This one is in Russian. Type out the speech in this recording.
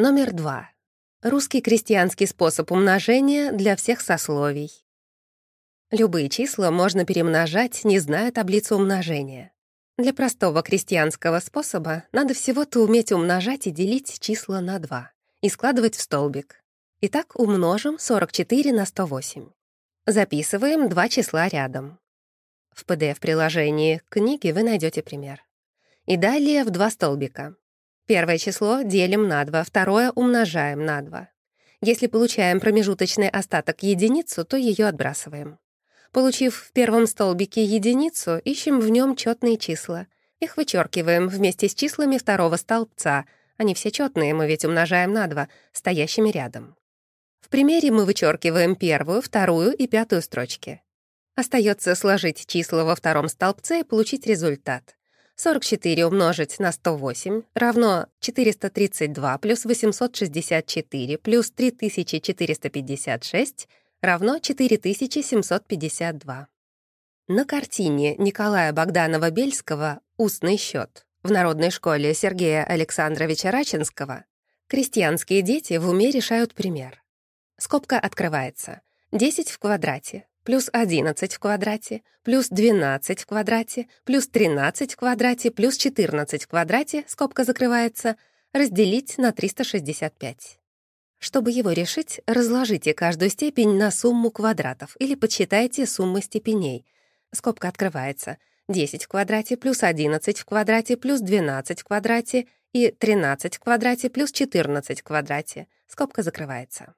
Номер два. Русский крестьянский способ умножения для всех сословий. Любые числа можно перемножать, не зная таблицу умножения. Для простого крестьянского способа надо всего-то уметь умножать и делить числа на 2 и складывать в столбик. Итак, умножим 44 на 108. Записываем два числа рядом. В PDF-приложении книги вы найдете пример. И далее в два столбика. Первое число делим на 2, второе умножаем на 2. Если получаем промежуточный остаток единицу, то ее отбрасываем. Получив в первом столбике единицу, ищем в нем четные числа. Их вычеркиваем вместе с числами второго столбца. Они все четные, мы ведь умножаем на 2, стоящими рядом. В примере мы вычеркиваем первую, вторую и пятую строчки. Остается сложить числа во втором столбце и получить результат. 44 умножить на 108 равно 432 плюс 864 плюс 3456 равно 4752. На картине Николая Богданова-Бельского «Устный счет» в народной школе Сергея Александровича Рачинского крестьянские дети в уме решают пример. Скобка открывается. 10 в квадрате, плюс 11 в квадрате, плюс 12 в квадрате, плюс 13 в квадрате, плюс 14 в квадрате, скобка закрывается, разделить на 365. Чтобы его решить, разложите каждую степень на сумму квадратов или подсчитайте суммы степеней. Скобка открывается. 10 в квадрате плюс 11 в квадрате плюс 12 в квадрате и 13 в квадрате плюс 14 в квадрате. Скобка закрывается.